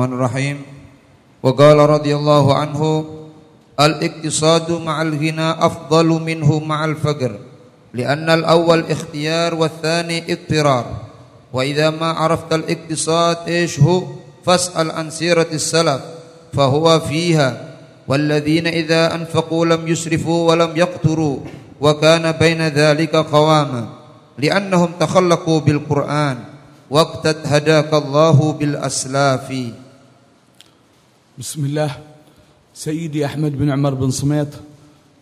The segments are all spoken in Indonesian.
الرحيم وقال رضي الله عنه الاقتصاد مع الغنى أفضل منه مع الفقر لأن الأول اختيار والثاني اضطرار وإذا ما عرفت الاقتصاد إيش هو فاسأل عن سيرة السلف فهو فيها والذين إذا أنفقوا لم يسرفوا ولم يقتروا وكان بين ذلك قواما لأنهم تخلقوا بالقرآن وقت هداك الله بالأسلاف. بسم الله. سيدي أحمد بن عمر بن صميت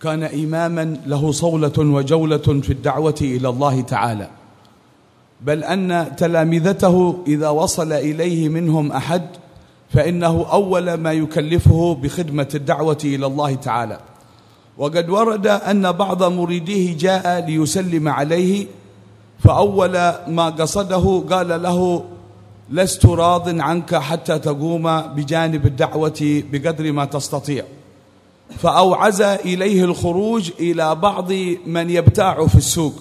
كان إماما له صولة وجولة في الدعوة إلى الله تعالى. بل أن تلامذته إذا وصل إليه منهم أحد فإنه أول ما يكلفه بخدمة الدعوة إلى الله تعالى. وقد ورد أن بعض مريديه جاء ليسلم عليه فأول ما قصده قال له لست راض عنك حتى تقوم بجانب الدعوة بقدر ما تستطيع. فأوعز إليه الخروج إلى بعض من يبتاع في السوق.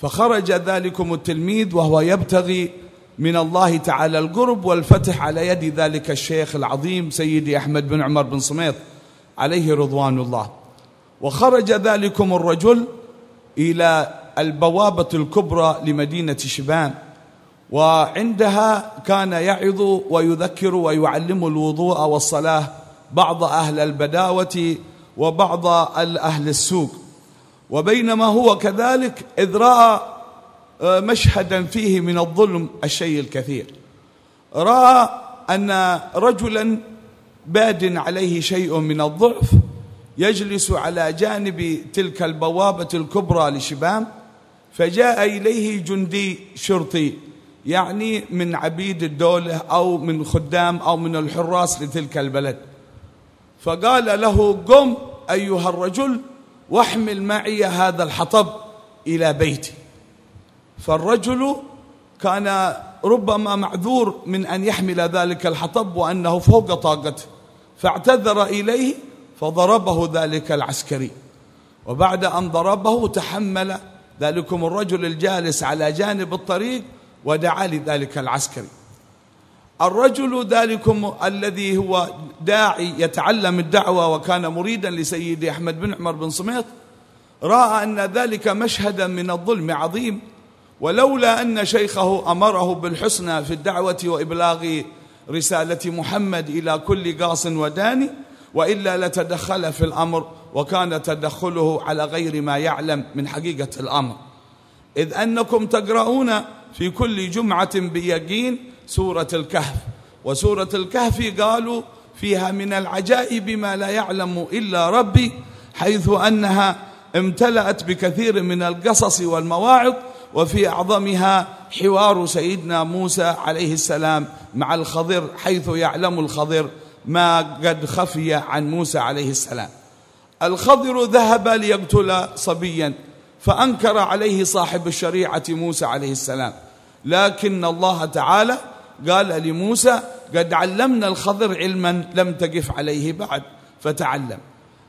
فخرج ذلكم التلميذ وهو يبتغي من الله تعالى القرب والفتح على يد ذلك الشيخ العظيم سيدي أحمد بن عمر بن صميط عليه رضوان الله. وخرج ذلكم الرجل إلى البوابة الكبرى لمدينة شبان وعندها كان يعظ ويذكر ويعلم الوضوء والصلاة بعض أهل البداوة وبعض أهل السوق. وبينما هو كذلك إذ رأى مشهدا فيه من الظلم الشيء الكثير. رأى أن رجلا باد عليه شيء من الضعف يجلس على جانب تلك البوابة الكبرى لشبام فجاء إليه جندي شرطي يعني من عبيد الدولة أو من خدام أو من الحراس لتلك البلد. فقال له قم أيها الرجل واحمل معي هذا الحطب إلى بيتي. فالرجل كان ربما معذور من أن يحمل ذلك الحطب وأنه فوق طاقته فاعتذر إليه فضربه ذلك العسكري. وبعد أن ضربه تحمل ذلكم الرجل الجالس على جانب الطريق ودعا لذلك العسكري. الرجل ذلكم الذي هو داعي يتعلم الدعوة وكان مريدا لسيدي أحمد بن عمر بن صميط رأى أن ذلك مشهدا من الظلم عظيم ولولا أن شيخه أمره بالحسنى في الدعوة وإبلاغ رسالة محمد إلى كل قاص وداني وإلا لتدخل في الأمر وكان تدخله على غير ما يعلم من حقيقة الأمر. إذ أنكم تقرؤون في كل جمعة بيقين سورة الكهف. وسورة الكهف قالوا فيها من العجائب ما لا يعلم إلا ربي حيث أنها امتلأت بكثير من القصص والمواعظ وفي أعظمها حوار سيدنا موسى عليه السلام مع الخضر حيث يعلم الخضر. ما قد خفي عن موسى عليه السلام. الخضر ذهب ليقتل صبيا فأنكر عليه صاحب الشريعة موسى عليه السلام. لكن الله تعالى قال لموسى قد علمنا الخضر علما لم تقف عليه بعد فتعلم.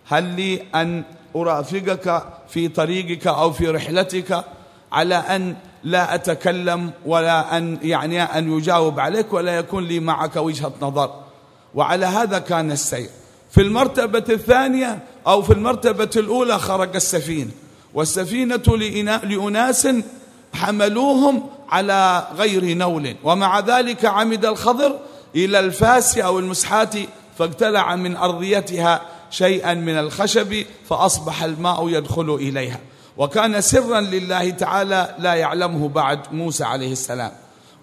هل لي أن أرافقك في طريقك أو في رحلتك على أن لا أتكلم ولا أن يعني أن يجاوب عليك ولا يكون لي معك وجهة نظر؟ وعلى هذا كان السير. في المرتبة الثانية أو في المرتبة الأولى خرج السفينة والسفينة لأناس حملوهم على غير نول. ومع ذلك عمد الخضر إلى الفاس أو المسحات فاقتلع من أرضيتها شيئا من الخشب فأصبح الماء يدخل إليها. وكان سرا لله تعالى لا يعلمه بعد موسى عليه السلام.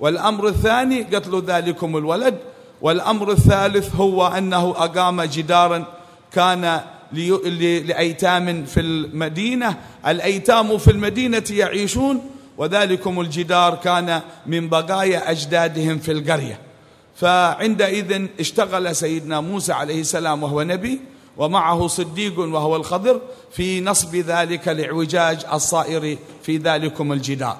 والأمر الثاني قتل ذلكم الولد والأمر الثالث هو أنه أقام جدارا كان لأيتام في المدينة. الأيتام في المدينة يعيشون وذلكم الجدار كان من بقايا أجدادهم في القرية. فعندئذ اشتغل سيدنا موسى عليه السلام وهو نبي ومعه صديق وهو الخضر في نصب ذلك الاعوجاج الصائر في ذلكم الجدار.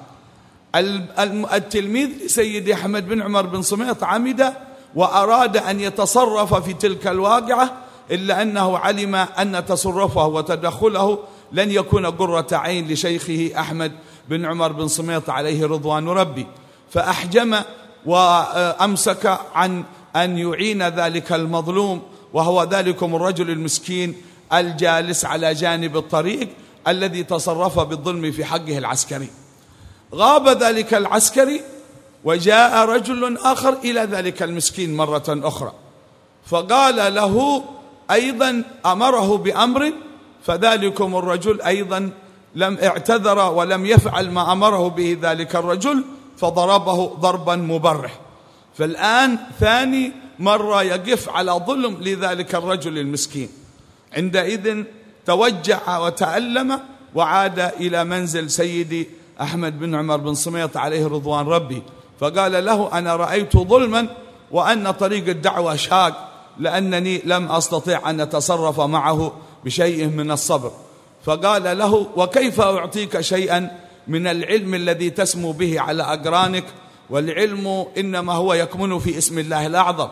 التلميذ سيدي أحمد بن عمر بن صميط عمد وأراد أن يتصرف في تلك الواقعة إلا أنه علم أن تصرفه وتدخله لن يكون قرة عين لشيخه أحمد بن عمر بن صميط عليه رضوان ربي. فأحجم وأمسك عن أن يعين ذلك المظلوم وهو ذلكم الرجل المسكين الجالس على جانب الطريق الذي تصرف بالظلم في حقه العسكري. غاب ذلك العسكري وجاء رجل آخر إلى ذلك المسكين مرة أخرى. فقال له أيضا أمره بأمر فذلكم الرجل أيضا لم اعتذر ولم يفعل ما أمره به ذلك الرجل فضربه ضربا مبرح. فالآن ثاني مرة يقف على ظلم لذلك الرجل المسكين. عندئذ توجع وتألم وعاد إلى منزل سيدي أحمد بن عمر بن صميط عليه رضوان ربي. فقال له أنا رأيت ظلما وأن طريق الدعوة شاق لأنني لم أستطيع أن أتصرف معه بشيء من الصبر. فقال له وكيف أعطيك شيئا من العلم الذي تسمو به على أقرانك؟ والعلم إنما هو يكمن في اسم الله الأعظم.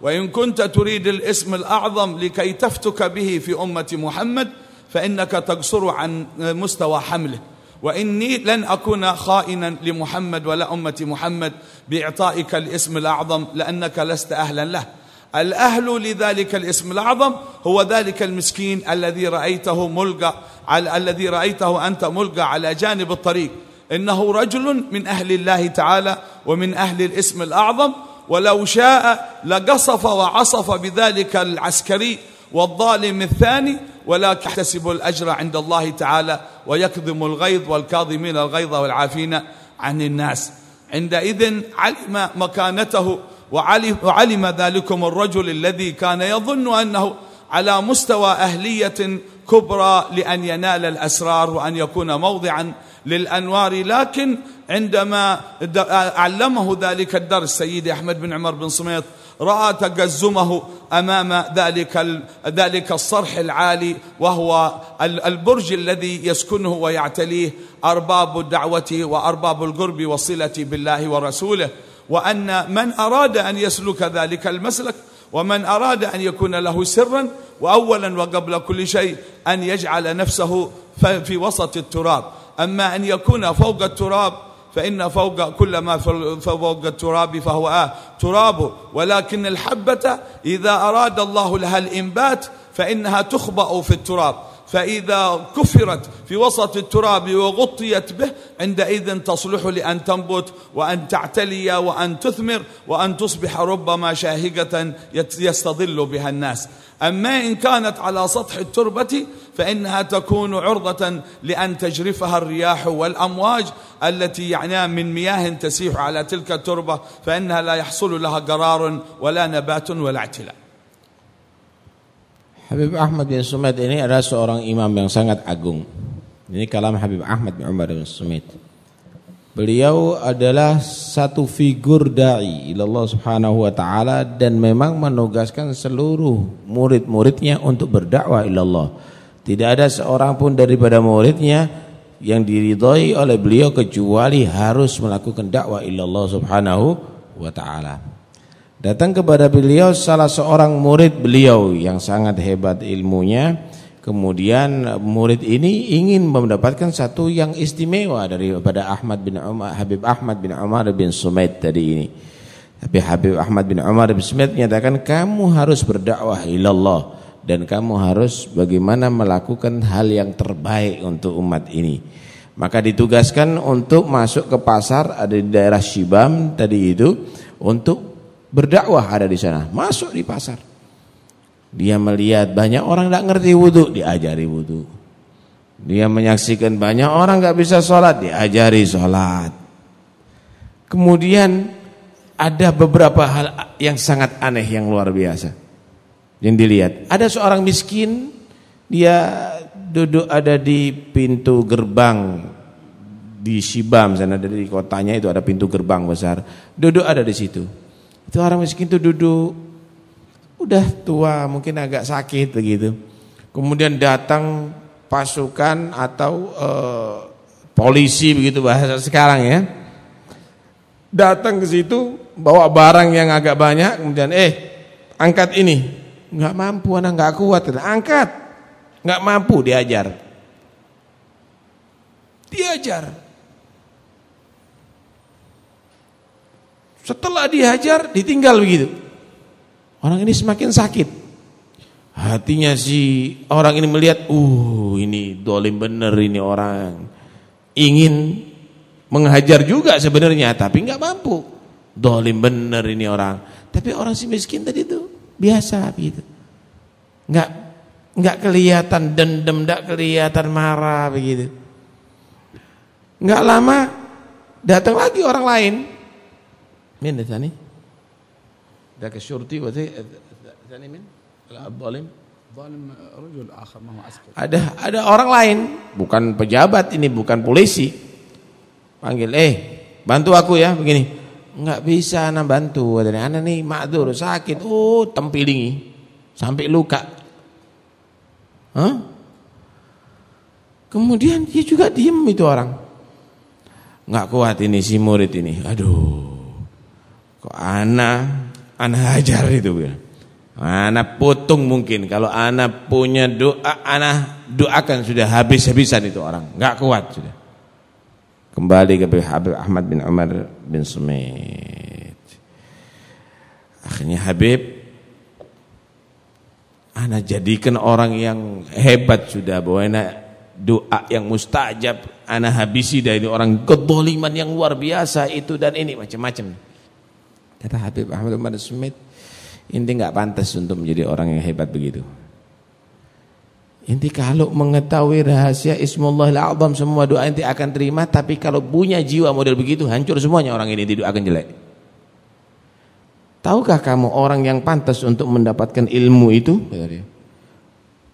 وإن كنت تريد الاسم الأعظم لكي تفتك به في أمة محمد فإنك تقصر عن مستوى حمله. وإني لن أكون خائنا لمحمد ولا أمة محمد بإعطائك الاسم الأعظم لأنك لست أهلا له. الأهل لذلك الاسم الأعظم هو ذلك المسكين الذي رأيته ملقى على الذي رأيته أنت ملقى على جانب الطريق. إنه رجل من أهل الله تعالى ومن أهل الاسم الأعظم ولو شاء لقصف وعصف بذلك العسكري والظالم الثاني ولكن يحتسب الأجر عند الله تعالى ويكظم الغيظ والكاظمين الغيظ والعافين عن الناس. عندئذ علم مكانته وعلم, وعلم ذلكم الرجل الذي كان يظن أنه على مستوى أهلية كبرى لأن ينال الأسرار وأن يكون موضعا للأنوار. لكن عندما علمه ذلك الدرس سيدي أحمد بن عمر بن صميط رأى تقزمه أمام ذلك ذلك الصرح العالي وهو البرج الذي يسكنه ويعتليه أرباب الدعوة وأرباب القرب والصلة بالله ورسوله. وأن من أراد أن يسلك ذلك المسلك ومن أراد أن يكون له سرا وأولا وقبل كل شيء أن يجعل نفسه في وسط التراب. أما أن يكون فوق التراب فإن فوق كل ما فوق التراب فهو آه تراب. ولكن الحبة إذا أراد الله لها الإنبات فإنها تخبأ في التراب. فإذا كفرت في وسط التراب وغطيت به عندئذ تصلح لأن تنبت وأن تعتلي وأن تثمر وأن تصبح ربما شاهقة يستظل بها الناس. أما إن كانت على سطح التربة فإنها تكون عرضة لأن تجرفها الرياح والأمواج التي يعني من مياه تسيح على تلك التربة فإنها لا يحصل لها قرار ولا نبات ولا اعتلاء. Habib Ahmad bin Sumait ini adalah seorang imam yang sangat agung. Ini kalam Habib Ahmad bin Umar bin Sumait. Beliau adalah satu figur dai Allah Subhanahu wa taala dan memang menugaskan seluruh murid-muridnya untuk berdakwah Allah. Tidak ada seorang pun daripada muridnya yang diridhoi oleh beliau kecuali harus melakukan dakwah Allah Subhanahu wa taala. Datang kepada beliau salah seorang murid beliau yang sangat hebat ilmunya. Kemudian murid ini ingin mendapatkan satu yang istimewa daripada Ahmad bin Umar, Habib Ahmad bin Umar bin Sumaid tadi ini. Tapi Habib Ahmad bin Umar bin Sumaid menyatakan kamu harus berdakwah ilallah dan kamu harus bagaimana melakukan hal yang terbaik untuk umat ini. Maka ditugaskan untuk masuk ke pasar ada di daerah Shibam tadi itu untuk berdakwah ada di sana, masuk di pasar. Dia melihat banyak orang tidak ngerti wudhu, diajari wudhu. Dia menyaksikan banyak orang nggak bisa sholat, diajari sholat. Kemudian ada beberapa hal yang sangat aneh yang luar biasa yang dilihat. Ada seorang miskin, dia duduk ada di pintu gerbang di Sibam sana dari kotanya itu ada pintu gerbang besar. Duduk ada di situ. Itu orang miskin itu duduk udah tua, mungkin agak sakit begitu. Kemudian datang pasukan atau uh, polisi begitu bahasa sekarang ya. Datang ke situ bawa barang yang agak banyak, kemudian eh angkat ini. nggak mampu anak nggak kuat, angkat. nggak mampu diajar. Diajar. Setelah dihajar, ditinggal begitu. Orang ini semakin sakit. Hatinya si orang ini melihat, uh ini dolim bener ini orang. Ingin menghajar juga sebenarnya, tapi nggak mampu. Dolim bener ini orang. Tapi orang si miskin tadi itu biasa begitu. Nggak nggak kelihatan dendam, nggak kelihatan marah begitu. Nggak lama datang lagi orang lain. Min tani? Dak syurti wa tani min? Al-zalim. ظالم رجل آخر ما هو عسكري Ada ada orang lain, bukan pejabat ini, bukan polisi. Panggil, "Eh, bantu aku ya begini." Enggak bisa anak bantu, katanya. Anak nih makdur, sakit. Oh, tempilingi sampai luka. Hah? Kemudian dia juga diem itu orang. Enggak kuat ini si murid ini. Aduh. Kok anak anak hajar itu bilang. Anak potong mungkin kalau anak punya doa anak doakan sudah habis-habisan itu orang, enggak kuat sudah. Kembali ke Habib Ahmad bin Umar bin Sumit. Akhirnya Habib anak jadikan orang yang hebat sudah bahwa anak doa yang mustajab anak habisi dari orang kedoliman yang luar biasa itu dan ini macam-macam. Kata Habib Ahmad bin Sumit, Inti nggak pantas untuk menjadi orang yang hebat begitu. Inti kalau mengetahui rahasia Ismullahil A'zam semua doa inti akan terima, tapi kalau punya jiwa model begitu hancur semuanya orang ini akan jelek. Tahukah kamu orang yang pantas untuk mendapatkan ilmu itu?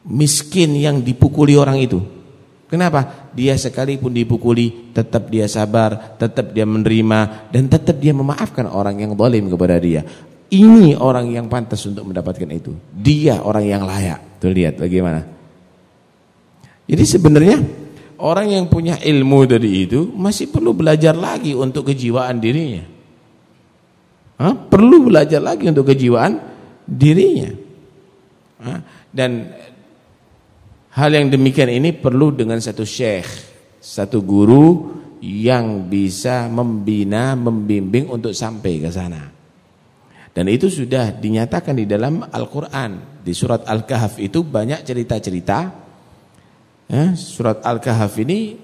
Miskin yang dipukuli orang itu. Kenapa? Dia sekalipun dipukuli, tetap dia sabar, tetap dia menerima, dan tetap dia memaafkan orang yang zalim kepada dia. Ini orang yang pantas untuk mendapatkan itu. Dia orang yang layak. Tuh lihat bagaimana. Jadi sebenarnya orang yang punya ilmu dari itu masih perlu belajar lagi untuk kejiwaan dirinya. Hah? Perlu belajar lagi untuk kejiwaan dirinya. Hah? Dan hal yang demikian ini perlu dengan satu syekh, satu guru yang bisa membina, membimbing untuk sampai ke sana. Dan itu sudah dinyatakan di dalam Al-Quran. Di surat Al-Kahf itu banyak cerita-cerita. Ya, surat Al-Kahf ini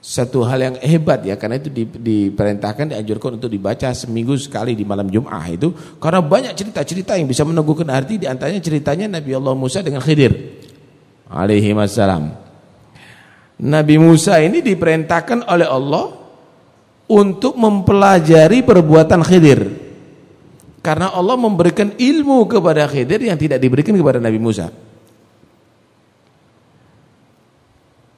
satu hal yang hebat ya. Karena itu diperintahkan, dianjurkan untuk dibaca seminggu sekali di malam Jum'ah itu. Karena banyak cerita-cerita yang bisa meneguhkan arti. Di antaranya ceritanya Nabi Allah Musa dengan Khidir. Alaihi wassalam. Nabi Musa ini diperintahkan oleh Allah untuk mempelajari perbuatan Khidir. Karena Allah memberikan ilmu kepada Khidir yang tidak diberikan kepada Nabi Musa.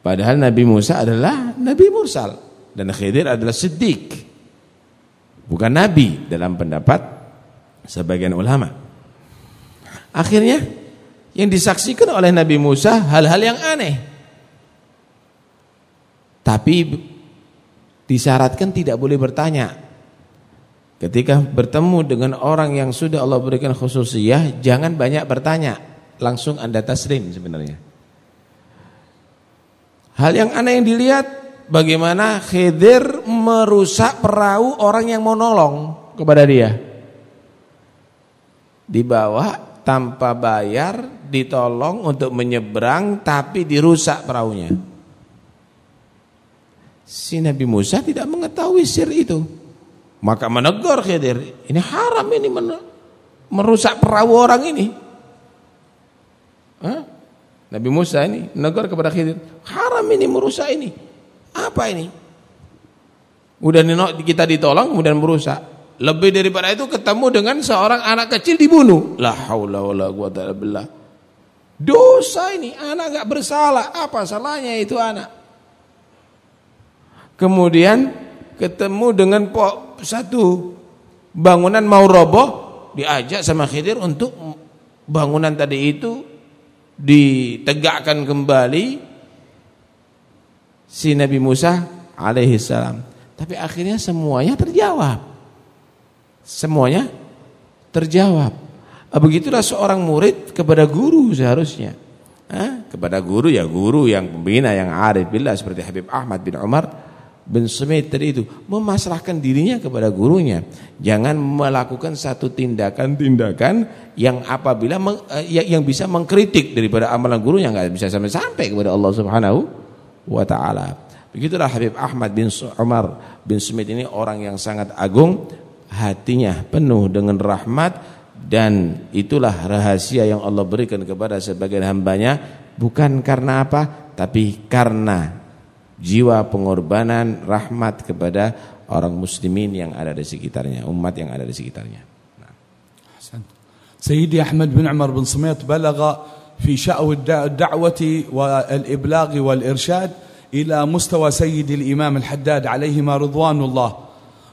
Padahal Nabi Musa adalah Nabi Mursal dan Khidir adalah Siddiq. Bukan Nabi dalam pendapat sebagian ulama. Akhirnya yang disaksikan oleh Nabi Musa hal-hal yang aneh. Tapi disyaratkan tidak boleh bertanya Ketika bertemu dengan orang yang sudah Allah berikan khususiyah, jangan banyak bertanya, langsung Anda taslim sebenarnya. Hal yang aneh yang dilihat, bagaimana Khidir merusak perahu orang yang mau nolong kepada dia. Dibawa tanpa bayar, ditolong untuk menyeberang, tapi dirusak perahunya. Si Nabi Musa tidak mengetahui sir itu. Maka menegur Khidir, ini haram ini merusak perahu orang ini. Hah? Nabi Musa ini menegur kepada Khidir, haram ini merusak ini. Apa ini? Udah kita ditolong kemudian merusak. Lebih daripada itu ketemu dengan seorang anak kecil dibunuh. La haula wala quwata illa billah. Dosa ini, anak enggak bersalah. Apa salahnya itu anak? Kemudian ketemu dengan satu bangunan mau roboh diajak sama Khidir untuk bangunan tadi itu ditegakkan kembali si Nabi Musa alaihi salam. Tapi akhirnya semuanya terjawab. Semuanya terjawab. Ah, begitulah seorang murid kepada guru seharusnya. Hah? Kepada guru ya guru yang pembina yang arif billah seperti Habib Ahmad bin Umar bin Sumit tadi itu memasrahkan dirinya kepada gurunya. Jangan melakukan satu tindakan-tindakan yang apabila meng, eh, yang bisa mengkritik daripada amalan guru yang nggak bisa sampai sampai kepada Allah Subhanahu wa taala. Begitulah Habib Ahmad bin Umar bin Sumit ini orang yang sangat agung, hatinya penuh dengan rahmat dan itulah rahasia yang Allah berikan kepada sebagian hambanya bukan karena apa tapi karena jiwa pengorbanan rahmat kepada orang muslimin yang ada di sekitarnya, umat yang ada di sekitarnya. سيدي أحمد بن عمر بن سميط بلغ في شأو الدعوة والإبلاغ والإرشاد إلى مستوى سيد الإمام الحداد عليهما رضوان الله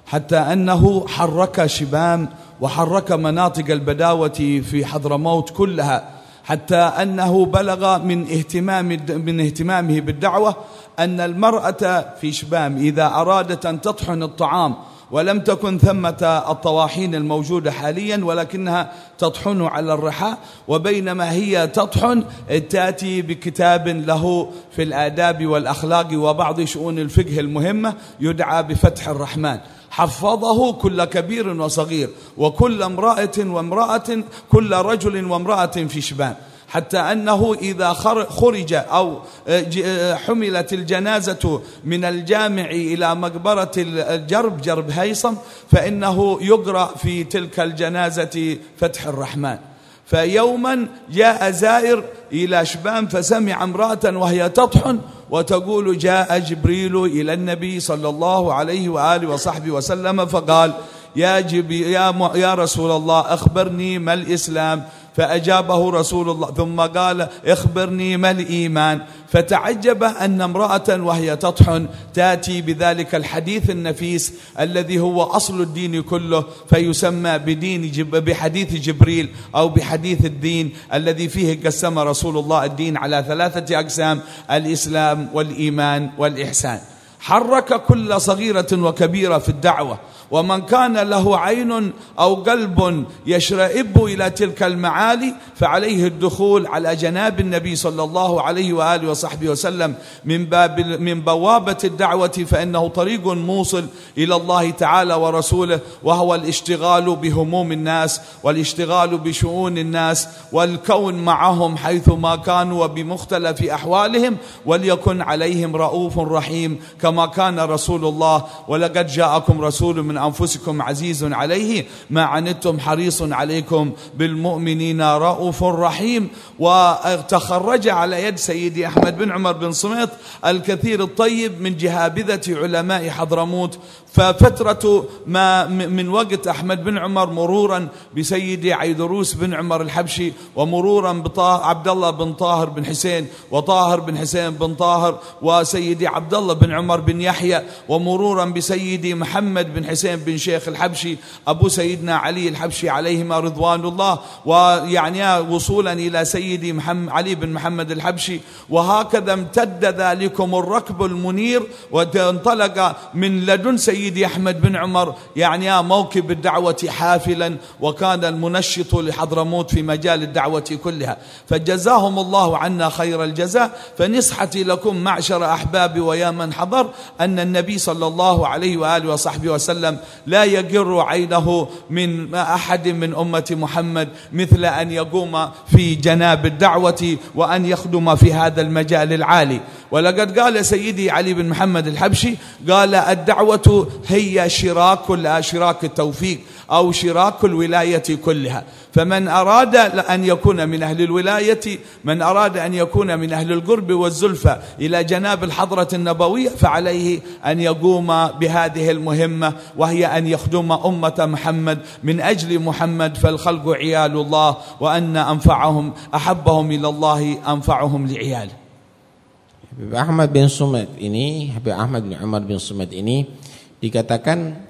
حتى أنه حرك شبام وحرك مناطق البداوة في حضرموت كلها حتى أنه بلغ من اهتمام من اهتمامه بالدعوة أن المرأة في شبام إذا أرادت أن تطحن الطعام ولم تكن ثمة الطواحين الموجودة حاليا ولكنها تطحن على الرحاء وبينما هي تطحن تأتي بكتاب له في الآداب والأخلاق وبعض شؤون الفقه المهمة يدعى بفتح الرحمن. حفظه كل كبير وصغير وكل امرأة وامرأة كل رجل وامرأة في شبان. حتى أنه إذا خرج أو آه، آه، حملت الجنازة من الجامع إلى مقبرة الجرب جرب هيصم فإنه يقرأ في تلك الجنازة فتح الرحمن. فيوما جاء زائر إلى شبان فسمع امرأة وهي تطحن وتقول جاء جبريل إلى النبي صلى الله عليه وآله وصحبه وسلم فقال يا, يا, يا رسول الله أخبرني ما الإسلام. فأجابه رسول الله ثم قال اخبرني ما الإيمان. فتعجب أن امرأة وهي تطحن تأتي بذلك الحديث النفيس الذي هو أصل الدين كله فيسمى بدين جب بحديث جبريل أو بحديث الدين الذي فيه قسم رسول الله الدين على ثلاثة أقسام الإسلام والإيمان والإحسان. حرك كل صغيرة وكبيرة في الدعوة. ومن كان له عين أو قلب يشرئب إلى تلك المعالي فعليه الدخول على جناب النبي صلى الله عليه وآله وصحبه وسلم. من باب من بوابة الدعوة فإنه طريق موصل إلى الله تعالى ورسوله وهو الاشتغال بهموم الناس والاشتغال بشؤون الناس والكون معهم حيث ما كانوا وبمختلف أحوالهم وليكن عليهم رؤوف رحيم كما كان رسول الله. ولقد جاءكم رسول من أنفسكم عزيز عليه. ما عنتم حريص عليكم بالمؤمنين رؤوف رحيم. وتخرج على يد سيدي أحمد بن عمر بن صميط الكثير الطيب من جهابذة علماء حضرموت. ففترة ما من وقت أحمد بن عمر مرورا بسيدي عيدروس بن عمر الحبشي ومرورا بعبد الله بن طاهر بن حسين وطاهر بن حسين بن طاهر وسيدي عبد الله بن عمر بن يحيى ومرورا بسيدي محمد بن حسين بن شيخ الحبشي أبو سيدنا علي الحبشي عليهما رضوان الله ويعني وصولا إلى سيدي محمد علي بن محمد الحبشي وهكذا امتد ذلكم الركب المنير وانطلق من لدن سيدي سيدي أحمد بن عمر يعني موكب الدعوة حافلا وكان المنشط لحضرموت في مجال الدعوة كلها. فجزاهم الله عنا خير الجزاء. فنصحتي لكم معشر أحبابي ويا من حضر أن النبي صلى الله عليه وآله وصحبه وسلم لا يقر عينه من أحد من أمة محمد مثل أن يقوم في جناب الدعوة وأن يخدم في هذا المجال العالي. ولقد قال سيدي علي بن محمد الحبشي قال الدعوة هي شراك لا شراك التوفيق أو شراك الولاية كلها. فمن أراد أن يكون من أهل الولاية من أراد أن يكون من أهل القرب والزلفى إلى جناب الحضرة النبوية فعليه أن يقوم بهذه المهمة وهي أن يخدم أمة محمد من أجل محمد فالخلق عيال الله وأن أنفعهم أحبهم إلى الله أنفعهم لعياله. Habib Ahmad bin Sumed ini, Habib Ahmad bin Umar bin Sumed ini dikatakan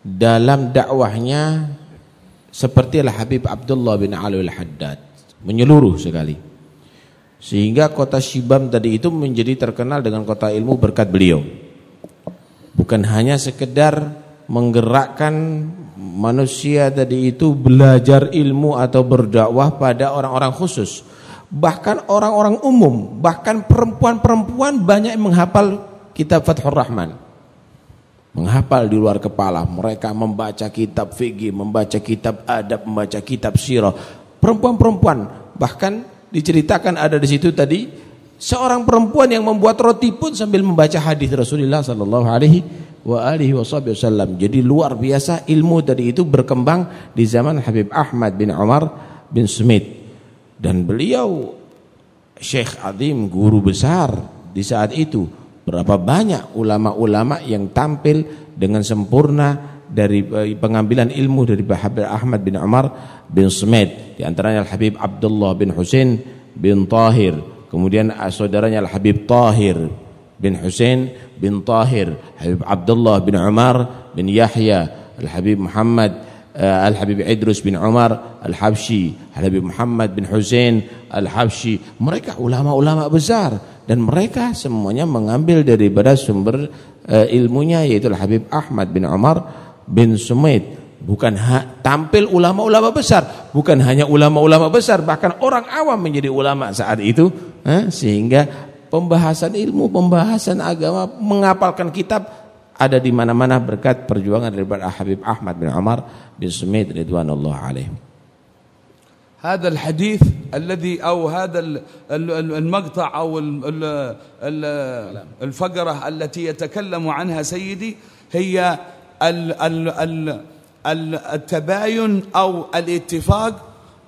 dalam dakwahnya sepertilah Habib Abdullah bin Ali al-Haddad, menyeluruh sekali. Sehingga kota Shibam tadi itu menjadi terkenal dengan kota ilmu berkat beliau. Bukan hanya sekedar menggerakkan manusia tadi itu belajar ilmu atau berdakwah pada orang-orang khusus bahkan orang-orang umum, bahkan perempuan-perempuan banyak menghafal kitab Fathur Rahman. Menghafal di luar kepala. Mereka membaca kitab fikih, membaca kitab adab, membaca kitab sirah. Perempuan-perempuan bahkan diceritakan ada di situ tadi seorang perempuan yang membuat roti pun sambil membaca hadis Rasulullah sallallahu alaihi wa alihi wasallam. Jadi luar biasa ilmu tadi itu berkembang di zaman Habib Ahmad bin Umar bin Smith dan beliau Syekh Adim guru besar di saat itu Berapa banyak ulama-ulama yang tampil dengan sempurna dari eh, pengambilan ilmu dari Habib Ahmad bin Umar bin Sumait. Di antaranya Al Habib Abdullah bin Husain bin Tahir. Kemudian eh, saudaranya Al Habib Tahir bin Husain bin Tahir. Habib Abdullah bin Umar bin Yahya. Al Habib Muhammad uh, Al Habib Idrus bin Umar Al Habsyi Al Habib Muhammad bin Husain Al Habsyi mereka ulama-ulama besar dan mereka semuanya mengambil daripada sumber uh, ilmunya yaitu Habib Ahmad bin Umar bin Sumait bukan ha, tampil ulama-ulama besar. Bukan hanya ulama-ulama besar bahkan orang awam menjadi ulama saat itu. Eh, sehingga pembahasan ilmu pembahasan agama mengapalkan kitab ada di mana-mana berkat perjuangan daripada Habib Ahmad bin Umar bin Sumait radhiyallahu alaihi هذا الحديث الذي أو هذا المقطع أو الفقرة التي يتكلم عنها سيدي هي التباين أو الاتفاق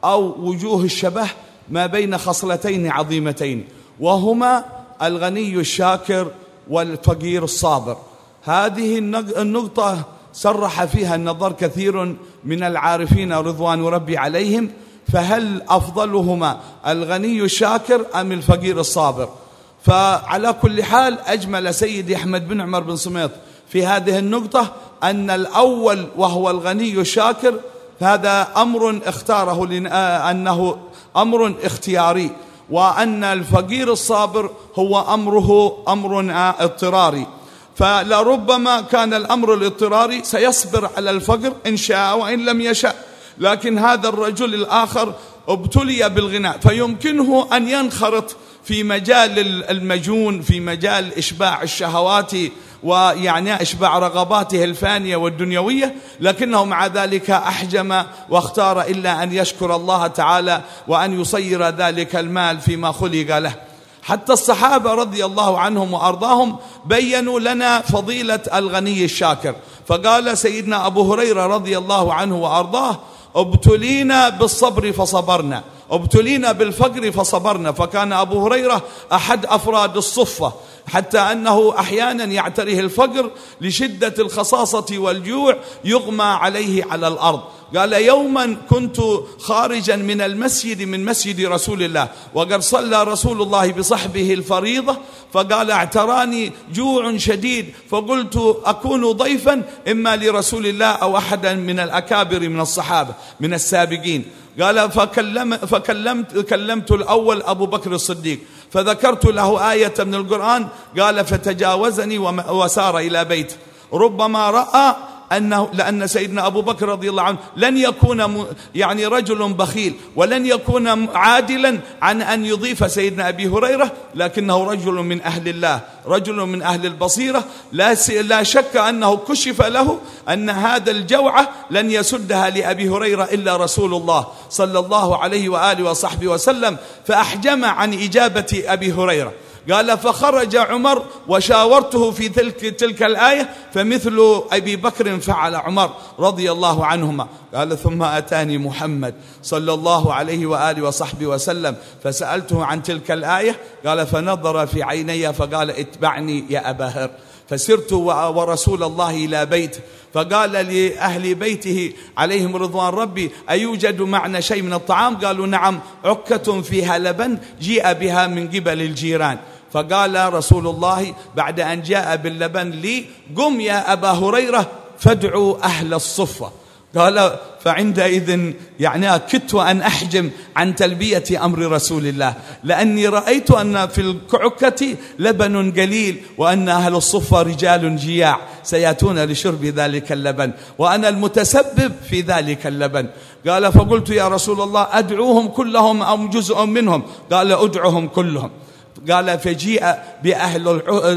أو وجوه الشبه ما بين خصلتين عظيمتين وهما الغني الشاكر والفقير الصابر. هذه النقطة صرح فيها النظر كثير من العارفين رضوان ربي عليهم فهل أفضلهما الغني الشاكر أم الفقير الصابر؟ فعلى كل حال أجمل سيدي أحمد بن عمر بن سميط في هذه النقطة أن الأول وهو الغني الشاكر هذا أمر اختاره أنه أمر اختياري وأن الفقير الصابر هو أمره أمر اضطراري. فلربما كان الأمر الاضطراري سيصبر على الفقر إن شاء وإن لم يشاء لكن هذا الرجل الآخر ابتلي بالغناء فيمكنه أن ينخرط في مجال المجون في مجال إشباع الشهوات ويعني إشباع رغباته الفانية والدنيوية لكنه مع ذلك أحجم واختار إلا أن يشكر الله تعالى وأن يصير ذلك المال فيما خلق له. حتى الصحابة رضي الله عنهم وأرضاهم بينوا لنا فضيلة الغني الشاكر. فقال سيدنا أبو هريرة رضي الله عنه وأرضاه أبتلينا بالصبر فصبرنا أبتلينا بالفقر فصبرنا. فكان أبو هريرة أحد أفراد الصفة حتى أنه أحيانا يعتريه الفقر لشدة الخصاصة والجوع يغمى عليه على الأرض. قال يوما كنت خارجا من المسجد من مسجد رسول الله وقد صلى رسول الله بصحبه الفريضة فقال اعتراني جوع شديد فقلت أكون ضيفا إما لرسول الله أو أحدا من الأكابر من الصحابة من السابقين. قال فكلم فكلمت كلمت الأول أبو بكر الصديق فذكرت له آية من القرآن قال فتجاوزني وسار إلى بيت. ربما رأى أنه لأن سيدنا أبو بكر رضي الله عنه لن يكون يعني رجل بخيل ولن يكون عادلا عن أن يضيف سيدنا أبي هريرة لكنه رجل من أهل الله رجل من أهل البصيرة. لا, لا شك أنه كشف له أن هذا الجوعة لن يسدها لأبي هريرة إلا رسول الله صلى الله عليه وآله وصحبه وسلم فأحجم عن إجابة أبي هريرة. قال فخرج عمر وشاورته في تلك تلك الآية فمثل أبي بكر فعل عمر رضي الله عنهما. قال ثم أتاني محمد صلى الله عليه وآله وصحبه وسلم فسألته عن تلك الآية. قال فنظر في عيني فقال اتبعني يا أبا هر. فسرت ورسول الله إلى بيت. فقال لأهل بيته عليهم رضوان ربي أيوجد معنا شيء من الطعام؟ قالوا نعم عكة فيها لبن جيء بها من قبل الجيران. فقال رسول الله بعد أن جاء باللبن لي قم يا أبا هريرة فادعوا أهل الصفة. قال فعندئذ يعني كدت أن أحجم عن تلبية أمر رسول الله. لأني رأيت أن في الكعكة لبن قليل وأن أهل الصفة رجال جياع سيأتون لشرب ذلك اللبن وأنا المتسبب في ذلك اللبن. قال فقلت يا رسول الله أدعوهم كلهم أو جزء منهم؟ قال أدعوهم كلهم. قال فجيء بأهل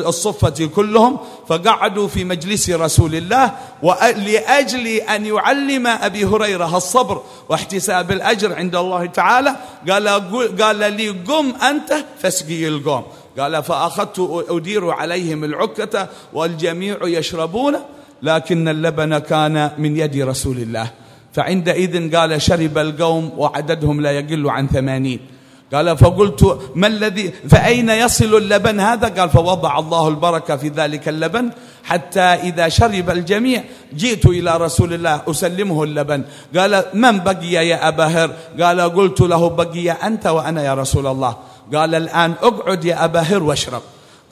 الصفة كلهم فقعدوا في مجلس رسول الله ولأجل أن يعلم أبي هريرة الصبر واحتساب الأجر عند الله تعالى. قال, قال لي قم أنت فاسقي القوم. قال فأخذت أدير عليهم العكة والجميع يشربون لكن اللبن كان من يد رسول الله. فعندئذ قال شرب القوم وعددهم لا يقل عن ثمانين. قال فقلت ما الذي فأين يصل اللبن هذا؟ قال فوضع الله البركة في ذلك اللبن حتى إذا شرب الجميع جئت إلى رسول الله أسلمه اللبن. قال من بقي يا أبا هر؟ قال قلت له بقي أنت وأنا يا رسول الله. قال الآن اقعد يا أبا هر واشرب.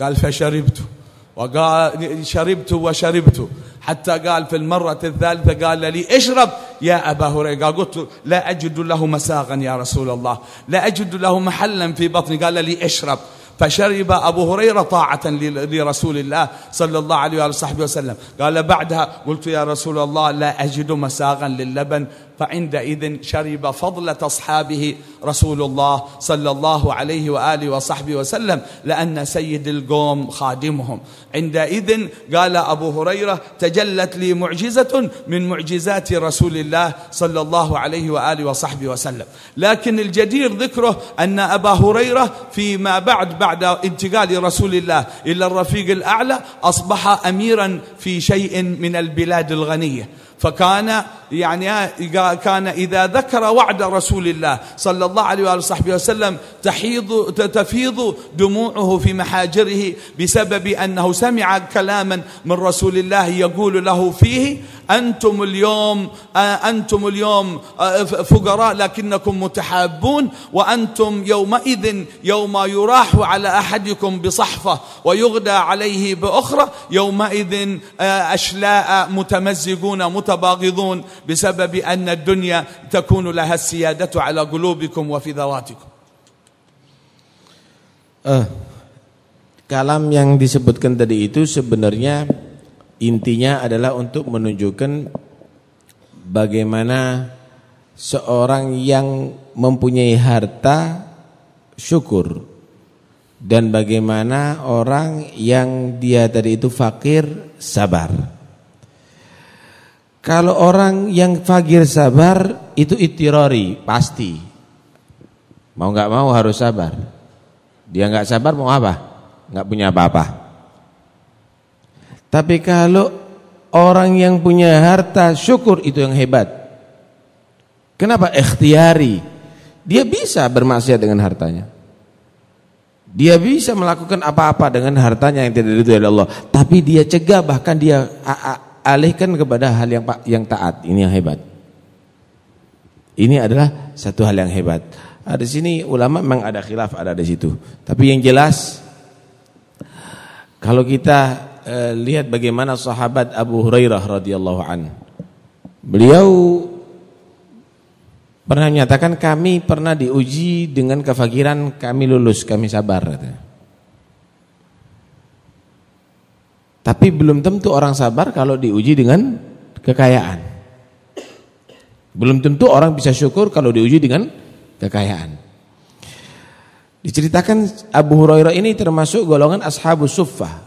قال فشربت. وقال شربت وشربت. حتى قال في المرة الثالثة قال لي اشرب. يا أبا هريرة قلت لا أجد له مساغا يا رسول الله لا أجد له محلا في بطني. قال لي اشرب. فشرب أبو هريرة طاعة لرسول الله صلى الله عليه وصحبه وسلم. قال بعدها قلت يا رسول الله لا أجد مساغا للبن فعندئذ شرب فضلة أصحابه رسول الله صلى الله عليه وآله وصحبه وسلم لأن سيد القوم خادمهم. عندئذ قال أبو هريرة تجلت لي معجزة من معجزات رسول الله صلى الله عليه وآله وصحبه وسلم. لكن الجدير ذكره أن أبا هريرة فيما بعد بعد انتقال رسول الله إلى الرفيق الأعلى أصبح أميرا في شيء من البلاد الغنية. فكان يعني كان إذا ذكر وعد رسول الله صلى الله عليه وآله وصحبه وسلم تحيض تفيض دموعه في محاجره بسبب أنه سمع كلاما من رسول الله يقول له فيه أنتم اليوم أنتم اليوم فقراء لكنكم متحابون وأنتم يومئذ يوم يراح على أحدكم بصحفة ويغدى عليه بأخرى يومئذ أشلاء متمزقون متباغضون بسبب أن الدنيا تكون لها السيادة على قلوبكم وفي ذواتكم. uh, kalam yang disebutkan tadi itu sebenarnya intinya adalah untuk menunjukkan bagaimana seorang yang mempunyai harta syukur dan bagaimana orang yang dia tadi itu fakir sabar. Kalau orang yang fakir sabar itu itirori pasti. Mau nggak mau harus sabar. Dia nggak sabar mau apa? Nggak punya apa-apa. Tapi kalau orang yang punya harta syukur itu yang hebat. Kenapa ikhtiari? Dia bisa bermaksiat dengan hartanya. Dia bisa melakukan apa-apa dengan hartanya yang tidak diridhoi Allah, tapi dia cegah bahkan dia alihkan kepada hal yang yang taat. Ini yang hebat. Ini adalah satu hal yang hebat. Nah, di sini ulama memang ada khilaf ada di situ. Tapi yang jelas kalau kita eh, lihat bagaimana sahabat Abu Hurairah radhiyallahu an. Beliau pernah menyatakan kami pernah diuji dengan kefakiran, kami lulus, kami sabar. Tapi belum tentu orang sabar kalau diuji dengan kekayaan. Belum tentu orang bisa syukur kalau diuji dengan kekayaan. Diceritakan Abu Hurairah ini termasuk golongan ashabus suffah,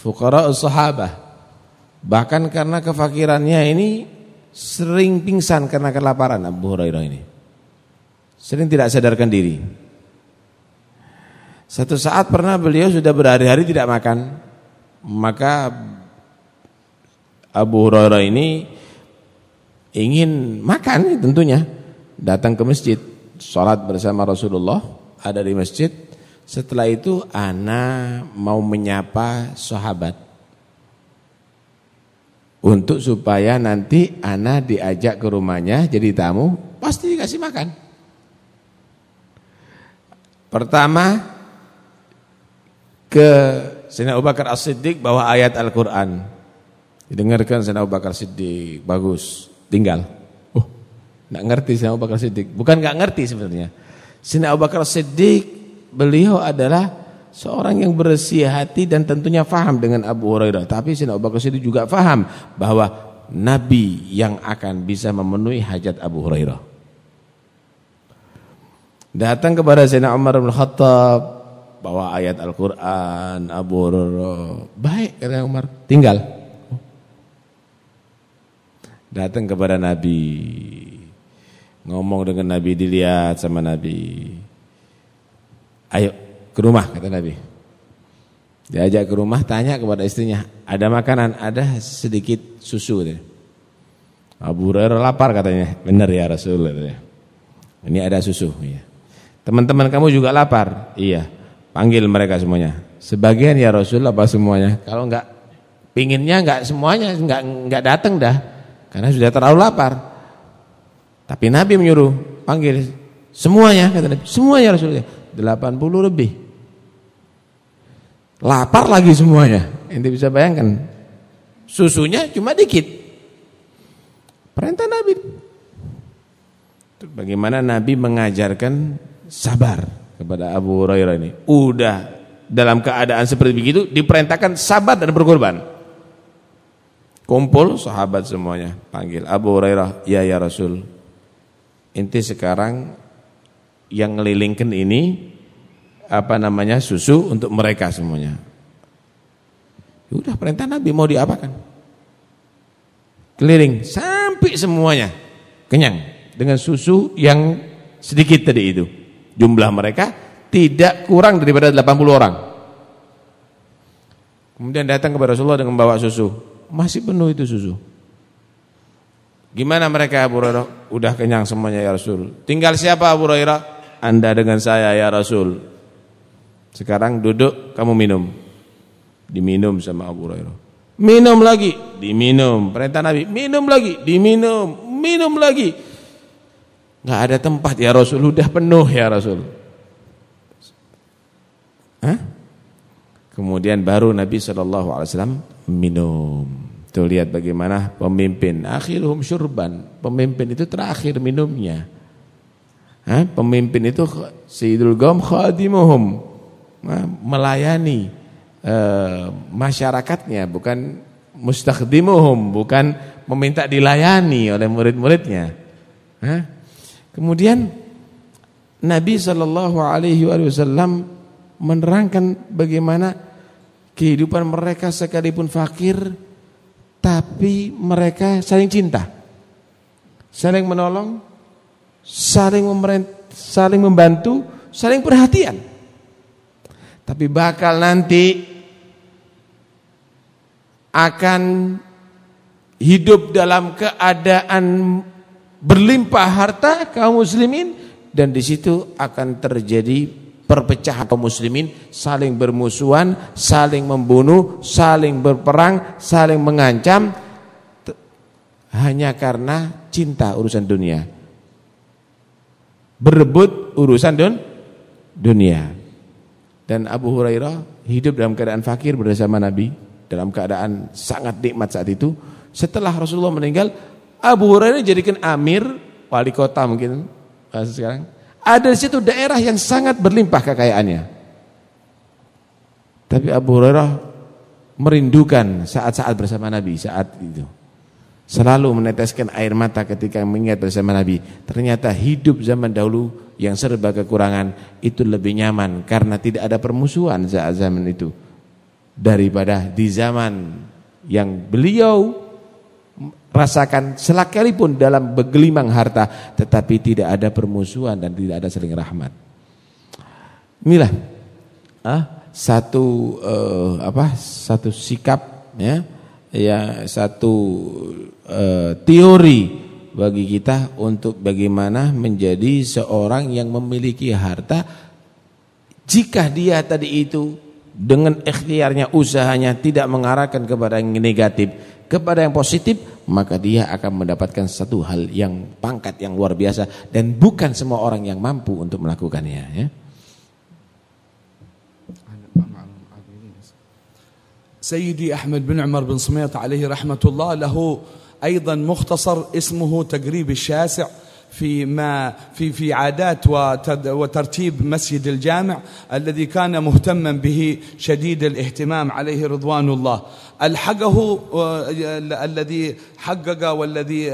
fuqara sahabah. Bahkan karena kefakirannya ini sering pingsan karena kelaparan Abu Hurairah ini. Sering tidak sadarkan diri. Satu saat pernah beliau sudah berhari-hari tidak makan maka Abu Hurairah ini ingin makan tentunya datang ke masjid sholat bersama Rasulullah ada di masjid setelah itu ana mau menyapa sahabat. Untuk supaya nanti ana diajak ke rumahnya jadi tamu pasti dikasih makan. Pertama ke Sayyidina Abu Bakar As-Siddiq bawa ayat Al-Quran. Didengarkan Sayyidina Abu Bakar Siddiq Bagus, tinggal. Oh, gak ngerti Sayyidina Abu Bakar Siddiq Bukan gak ngerti sebenarnya. Sayyidina Abu Bakar Siddiq Beliau adalah seorang yang bersih hati dan tentunya faham dengan Abu Hurairah Tapi Sayyidina Abu Bakar Siddiq juga faham bahwa Nabi yang akan bisa memenuhi hajat Abu Hurairah Datang kepada Sayyidina Umar bin Khattab bawa ayat Al-Quran, Abu Hurairah. Baik kata Umar, tinggal. Datang kepada Nabi. Ngomong dengan Nabi, dilihat sama Nabi. Ayo ke rumah kata Nabi. Diajak ke rumah, tanya kepada istrinya, ada makanan, ada sedikit susu. Abu Hurairah lapar katanya, benar ya Rasul. Ini ada susu. Ya. Teman-teman kamu juga lapar, iya. Panggil mereka semuanya. Sebagian ya Rasul apa semuanya? Kalau enggak pinginnya enggak semuanya enggak enggak datang dah. Karena sudah terlalu lapar. Tapi Nabi menyuruh panggil semuanya kata Nabi. Semuanya Rasulullah. 80 lebih. Lapar lagi semuanya. Ente bisa bayangkan. Susunya cuma dikit. Perintah Nabi. Bagaimana Nabi mengajarkan sabar kepada Abu Hurairah ini. Udah dalam keadaan seperti begitu diperintahkan sabar dan berkorban. Kumpul sahabat semuanya, panggil Abu Hurairah, "Ya ya Rasul. Inti sekarang yang ngelilingkan ini apa namanya? susu untuk mereka semuanya." Ya perintah Nabi mau diapakan? Keliling sampai semuanya kenyang dengan susu yang sedikit tadi itu. Jumlah mereka tidak kurang daripada 80 orang. Kemudian datang kepada Rasulullah dengan membawa susu. Masih penuh itu susu. Gimana mereka Abu Hurairah? Udah kenyang semuanya ya Rasul. Tinggal siapa Abu Hurairah? Anda dengan saya ya Rasul. Sekarang duduk kamu minum. Diminum sama Abu Hurairah. Minum lagi, diminum. Perintah Nabi, minum lagi, diminum, minum lagi. Nggak ada tempat ya Rasul, udah penuh ya Rasul. Hah? Kemudian baru Nabi SAW minum. Tuh lihat bagaimana pemimpin. Akhiruhum syurban. Pemimpin itu terakhir minumnya. Hah? Pemimpin itu Sayyidul Gom khadimuhum. Melayani uh, masyarakatnya. Bukan mustakhdimuhum. Bukan meminta dilayani oleh murid-muridnya. Kemudian Nabi Shallallahu Alaihi Wasallam menerangkan bagaimana kehidupan mereka sekalipun fakir, tapi mereka saling cinta, saling menolong, saling saling membantu, saling perhatian. Tapi bakal nanti akan hidup dalam keadaan berlimpah harta kaum muslimin dan di situ akan terjadi perpecahan kaum muslimin, saling bermusuhan, saling membunuh, saling berperang, saling mengancam hanya karena cinta urusan dunia. Berebut urusan dun dunia. Dan Abu Hurairah hidup dalam keadaan fakir bersama Nabi, dalam keadaan sangat nikmat saat itu. Setelah Rasulullah meninggal, Abu Hurairah jadikan amir wali kota mungkin sekarang. Ada di situ daerah yang sangat berlimpah kekayaannya. Tapi Abu Hurairah merindukan saat-saat bersama Nabi saat itu. Selalu meneteskan air mata ketika mengingat bersama Nabi. Ternyata hidup zaman dahulu yang serba kekurangan itu lebih nyaman karena tidak ada permusuhan saat zaman itu daripada di zaman yang beliau rasakan pun dalam begelimang harta tetapi tidak ada permusuhan dan tidak ada saling rahmat. Inilah ah, satu uh, apa satu sikap ya ya satu Eh, teori bagi kita untuk bagaimana menjadi seorang yang memiliki harta jika dia tadi itu dengan ikhtiarnya usahanya tidak mengarahkan kepada yang negatif kepada yang positif maka dia akan mendapatkan satu hal yang pangkat yang luar biasa dan bukan semua orang yang mampu untuk melakukannya ya. Sayyidi Ahmad bin Umar bin Sumayyah alaihi rahmatullah lahu أيضا مختصر اسمه تقريب الشاسع في ما في في عادات وترتيب مسجد الجامع الذي كان مهتما به شديد الاهتمام عليه رضوان الله. ألحقه الذي حقق والذي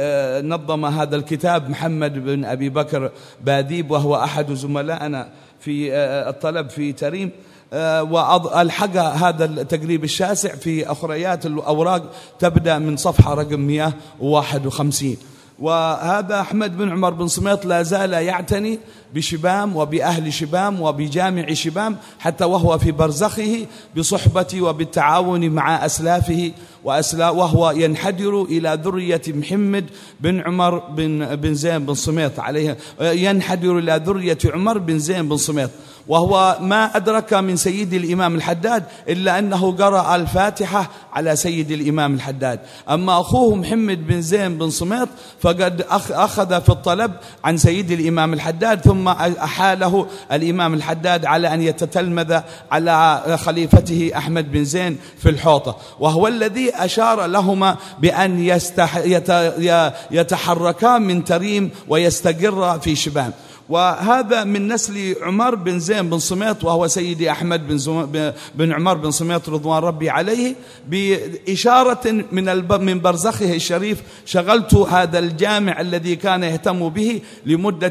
نظم هذا الكتاب محمد بن أبي بكر باديب وهو أحد زملائنا في الطلب في تريم. والحق هذا التقريب الشاسع في أخريات الأوراق تبدأ من صفحة رقم 151 وهذا أحمد بن عمر بن سميط لا زال يعتني بشبام وبأهل شبام وبجامع شبام حتى وهو في برزخه بصحبة وبالتعاون مع أسلافه وأسلا وهو ينحدر إلى ذرية محمد بن عمر بن, بن زين بن سميط عليه ينحدر إلى ذرية عمر بن زين بن سميط وهو ما أدرك من سيد الإمام الحداد إلا أنه قرأ الفاتحة على سيد الإمام الحداد. أما أخوه محمد بن زين بن صميط فقد أخذ في الطلب عن سيد الإمام الحداد ثم أحاله الإمام الحداد على أن يتتلمذ على خليفته أحمد بن زين في الحوطة. وهو الذي أشار لهما بأن يتحركا من تريم ويستقر في شبان. وهذا من نسل عمر بن زين بن صميط وهو سيدي أحمد بن, زم... بن عمر بن صميط رضوان ربي عليه بإشارة من الب... من برزخه الشريف شغلت هذا الجامع الذي كان يهتم به لمدة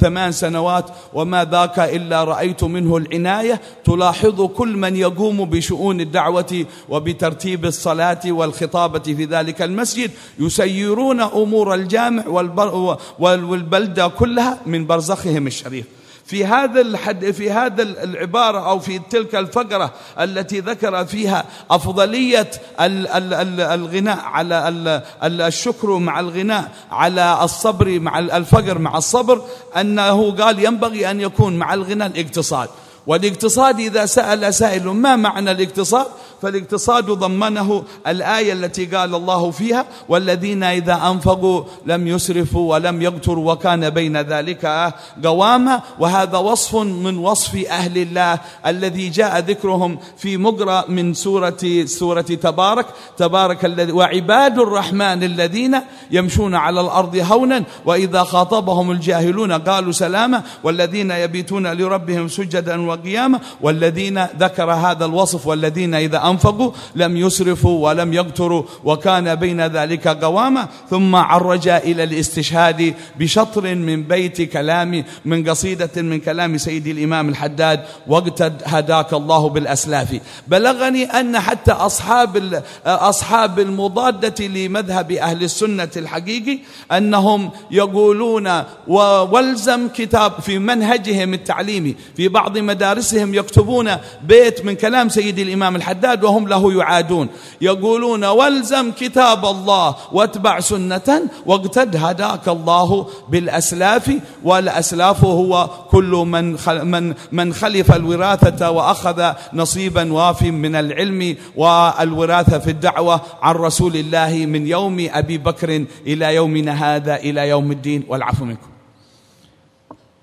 ثمان سنوات وما ذاك إلا رأيت منه العناية تلاحظ كل من يقوم بشؤون الدعوة وبترتيب الصلاة والخطابة في ذلك المسجد يسيرون أمور الجامع والبر... والبلدة كلها من برزخ برزخهم الشريف. في هذا الحد في هذا العبارة أو في تلك الفقرة التي ذكر فيها أفضلية الغناء على الشكر مع الغناء على الصبر مع الفقر مع الصبر أنه قال ينبغي أن يكون مع الغناء الاقتصاد. والاقتصاد إذا سأل سائل ما معنى الاقتصاد؟ فالاقتصاد ضمنه الآية التي قال الله فيها والذين إذا أنفقوا لم يسرفوا ولم يقتروا وكان بين ذلك قواما وهذا وصف من وصف أهل الله الذي جاء ذكرهم في مقرأ من سورة سورة تبارك. تبارك الذي وعباد الرحمن الذين يمشون على الأرض هونا وإذا خاطبهم الجاهلون قالوا سلاما والذين يبيتون لربهم سجدا وقياما والذين ذكر هذا الوصف والذين إذا أنفقوا لم يسرفوا ولم يقتروا وكان بين ذلك قواما ثم عرج إلى الاستشهاد بشطر من بيت كلام من قصيدة من كلام سيد الإمام الحداد وقت هداك الله بالأسلاف. بلغني أن حتى أصحاب أصحاب المضادة لمذهب أهل السنة الحقيقي أنهم يقولون والزم كتاب في منهجهم التعليمي في بعض مدارسهم يكتبون بيت من كلام سيد الإمام الحداد وهم له يعادون. يقولون والزم كتاب الله واتبع سنة واقتد هداك الله بالأسلاف والأسلاف هو كل من من من خلف الوراثة وأخذ نصيبا واف من العلم والوراثة في الدعوة عن رسول الله من يوم أبي بكر إلى يومنا هذا إلى يوم الدين. والعفو منكم.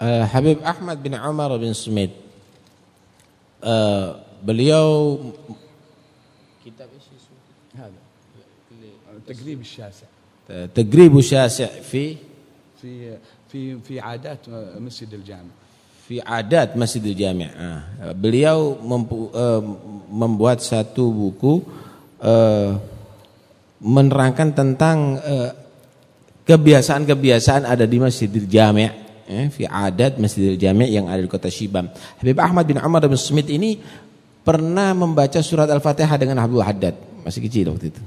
حبيب أحمد بن عمر بن سميد. beliau تقريب الشاسع تقريب الشاسع في في في في عادات مسجد الجامع في عادات masjid jami' beliau membuat satu buku menerangkan tentang kebiasaan-kebiasaan ada di Masjidil Jami' eh, fi adat Masjidil Jami' yang ada di kota Shibam. Habib Ahmad bin Umar bin Smith ini pernah membaca surat Al-Fatihah dengan Abdul Haddad, masih kecil waktu itu.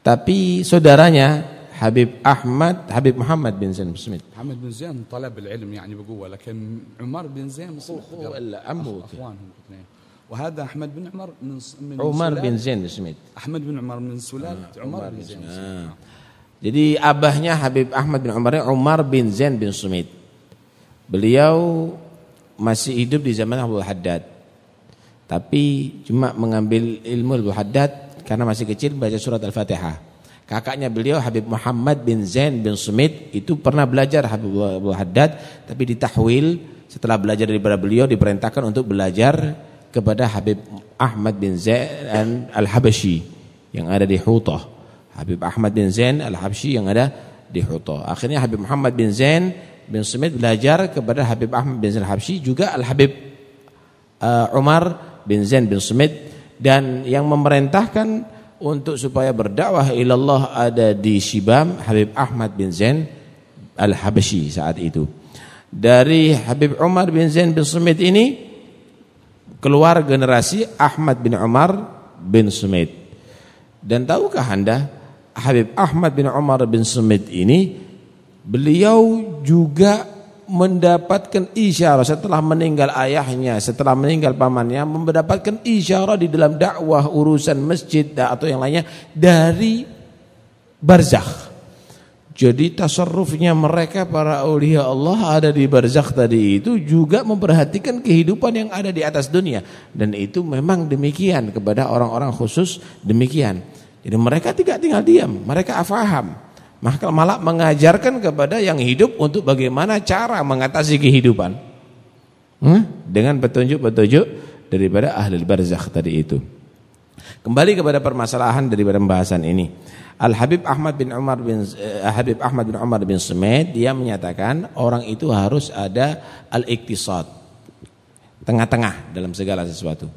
Tapi saudaranya Habib Ahmad Habib Muhammad bin Zain Smith. محمد بن زين طلب العلم يعني بقوة لكن عمر بن زين هو عمه اخوانهم وهذا احمد بن عمر من من عمر بن زين Smith. احمد بن عمر من سلالة عمر بن زين Ah. jadi abahnya Habib Ahmad bin Umar Umar bin Zain bin Sumit. Beliau masih hidup di zaman Abdul Haddad. Tapi cuma mengambil ilmu Abdul Haddad karena masih kecil baca surat Al-Fatihah. Kakaknya beliau Habib Muhammad bin Zain bin Sumit itu pernah belajar Habib Abdul Haddad tapi ditahwil setelah belajar daripada beliau diperintahkan untuk belajar kepada Habib Ahmad bin Zain Al-Habashi yang ada di Hutah. Habib Ahmad bin Zain Al-Habsyi yang ada di Huto. Akhirnya Habib Muhammad bin Zain bin Sumit belajar kepada Habib Ahmad bin Zain Habsyi juga Al Habib uh, Umar bin Zain bin Sumit dan yang memerintahkan untuk supaya berdakwah ilallah ada di Shibam Habib Ahmad bin Zain Al-Habsyi saat itu. Dari Habib Umar bin Zain bin Sumit ini keluar generasi Ahmad bin Umar bin Sumit. Dan tahukah Anda Habib Ahmad bin Umar bin Sumit ini beliau juga mendapatkan isyarat setelah meninggal ayahnya, setelah meninggal pamannya, mendapatkan isyarat di dalam dakwah urusan masjid atau yang lainnya dari barzakh. Jadi tasarrufnya mereka para aulia Allah ada di barzakh tadi itu juga memperhatikan kehidupan yang ada di atas dunia dan itu memang demikian kepada orang-orang khusus demikian. Jadi mereka tidak tinggal diam, mereka afaham. Maka malah mengajarkan kepada yang hidup untuk bagaimana cara mengatasi kehidupan. Hmm? Dengan petunjuk-petunjuk daripada ahli barzakh tadi itu. Kembali kepada permasalahan daripada pembahasan ini. Al Habib Ahmad bin Umar bin uh, Habib Ahmad bin Umar bin Sumaid dia menyatakan orang itu harus ada al iktisad tengah-tengah dalam segala sesuatu.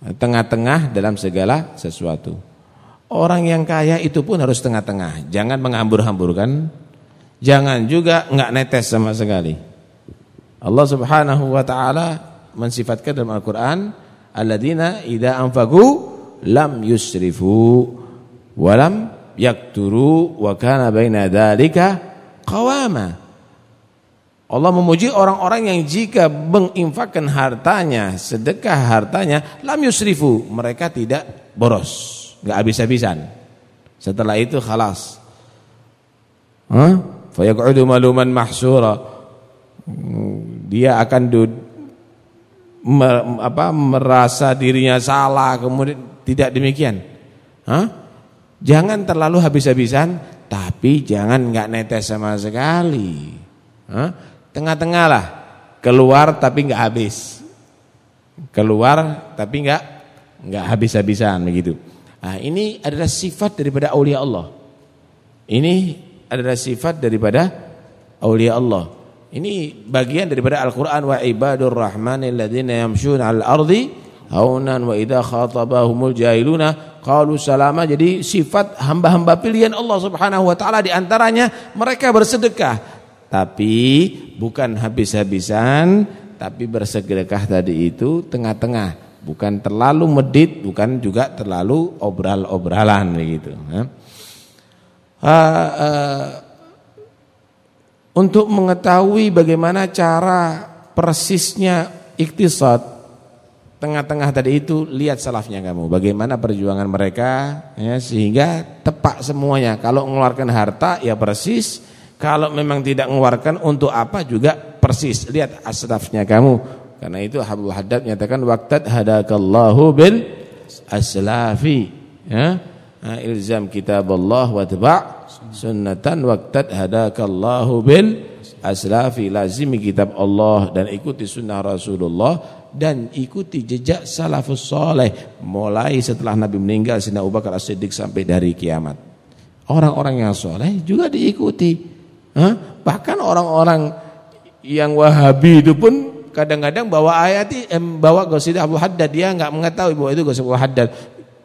Tengah-tengah dalam segala sesuatu. Orang yang kaya itu pun harus tengah-tengah, jangan menghambur-hamburkan, jangan juga enggak netes sama sekali. Allah Subhanahu wa taala mensifatkan dalam Al-Qur'an alladzina idza anfaqu lam yusrifu walam yakturu wa kana baina dzalika qawama. Allah memuji orang-orang yang jika menginfakkan hartanya, sedekah hartanya, lam yusrifu, mereka tidak boros, enggak habis-habisan. Setelah itu khalas. Hah? Fayaq'udu maluman mahsura. Dia akan dud, mer, apa, merasa dirinya salah, kemudian tidak demikian. Hah? Jangan terlalu habis-habisan, tapi jangan nggak netes sama sekali. Tengah-tengah lah, keluar tapi nggak habis, keluar tapi nggak nggak habis-habisan begitu. Nah, ini adalah sifat daripada aulia Allah. Ini adalah sifat daripada aulia Allah. Ini bagian daripada Al-Qur'an wa ibadur rahmanil ladzina yamshuna 'alal ardi haunan wa idza khatabahumul jahiluna qalu salama jadi sifat hamba-hamba pilihan Allah Subhanahu wa taala di antaranya mereka bersedekah tapi bukan habis-habisan tapi bersedekah tadi itu tengah-tengah bukan terlalu medit bukan juga terlalu obral-obralan begitu uh, uh, untuk mengetahui bagaimana cara persisnya iktisad tengah-tengah tadi itu lihat salafnya kamu. Bagaimana perjuangan mereka ya sehingga tepat semuanya. Kalau mengeluarkan harta ya persis. Kalau memang tidak mengeluarkan untuk apa juga persis? Lihat aslafnya kamu karena itu Habib Haddad menyatakan waqtat hadakallahu bil aslafi ya nah, ilzam kitab Allah wa taba' sunnatan waqtat hadakallahu bil aslafi lazimi kitab Allah dan ikuti sunnah Rasulullah dan ikuti jejak salafus soleh mulai setelah Nabi meninggal Sina Abu Bakar As-Siddiq sampai dari kiamat. Orang-orang yang soleh juga diikuti. Hah? Bahkan orang-orang yang Wahabi itu pun kadang-kadang bawa ayat bawa gosidah Abu Haddad dia nggak mengetahui bahwa itu gosip Abu Haddad.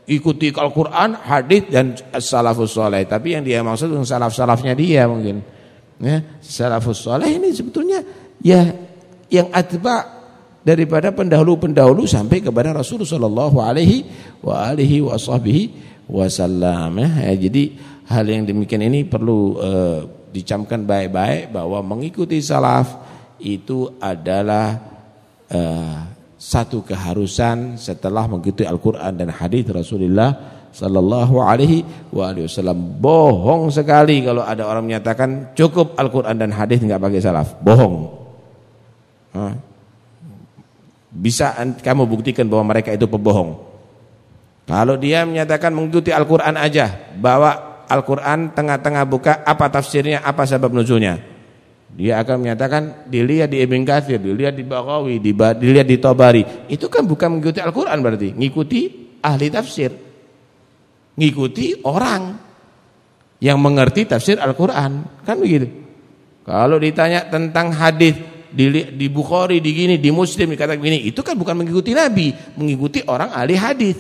Ikuti Al-Qur'an, hadis dan salafus soleh. Tapi yang dia maksud salaf-salafnya dia mungkin. Ya, salafus soleh ini sebetulnya ya yang atba daripada pendahulu-pendahulu sampai kepada Rasulullah sallallahu alaihi wa alihi wasallam ya. Jadi hal yang demikian ini perlu uh, dicamkan baik-baik bahwa mengikuti salaf itu adalah uh, satu keharusan setelah mengikuti Al-Qur'an dan hadis Rasulullah sallallahu alaihi wasallam. Bohong sekali kalau ada orang menyatakan cukup Al-Qur'an dan hadis enggak pakai salaf. Bohong. Bisa kamu buktikan bahwa mereka itu pembohong. Kalau dia menyatakan mengikuti Al-Quran aja, bawa Al-Quran tengah-tengah buka, apa tafsirnya, apa sebab nuzulnya. Dia akan menyatakan dilihat di Ibn Kathir, dilihat di Baghawi, dilihat di Tobari. Itu kan bukan mengikuti Al-Quran berarti, ngikuti ahli tafsir. Ngikuti orang. yang mengerti tafsir Al-Qur'an. Kan begitu. Kalau ditanya tentang hadis di, di Bukhari, di gini, di Muslim dikatakan begini, itu kan bukan mengikuti Nabi, mengikuti orang ahli hadis.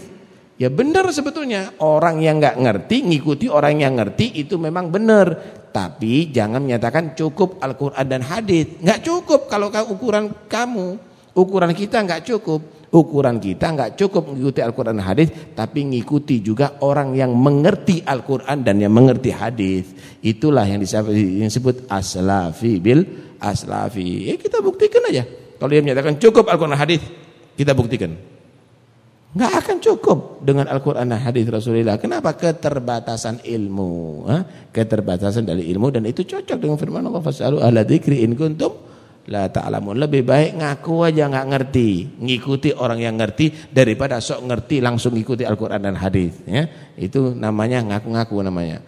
Ya benar sebetulnya orang yang nggak ngerti ngikuti orang yang ngerti itu memang benar. Tapi jangan menyatakan cukup Al-Quran dan hadis. Nggak cukup kalau ukuran kamu, ukuran kita nggak cukup. Ukuran kita nggak cukup mengikuti Al-Quran dan hadis, tapi ngikuti juga orang yang mengerti Al-Quran dan yang mengerti hadis. Itulah yang disebut aslafi bil aslafi. Eh, kita buktikan aja. Kalau dia menyatakan cukup Al-Quran dan hadis, kita buktikan. Nggak akan cukup dengan Al-Quran dan hadis Rasulullah. Kenapa? Keterbatasan ilmu. Keterbatasan dari ilmu dan itu cocok dengan firman Allah. Fas'alu ahla dzikri in kuntum la ta'lamun. Lebih baik ngaku aja nggak ngerti. Ngikuti orang yang ngerti daripada sok ngerti langsung ikuti Al-Quran dan hadis. Ya? Itu namanya ngaku-ngaku namanya.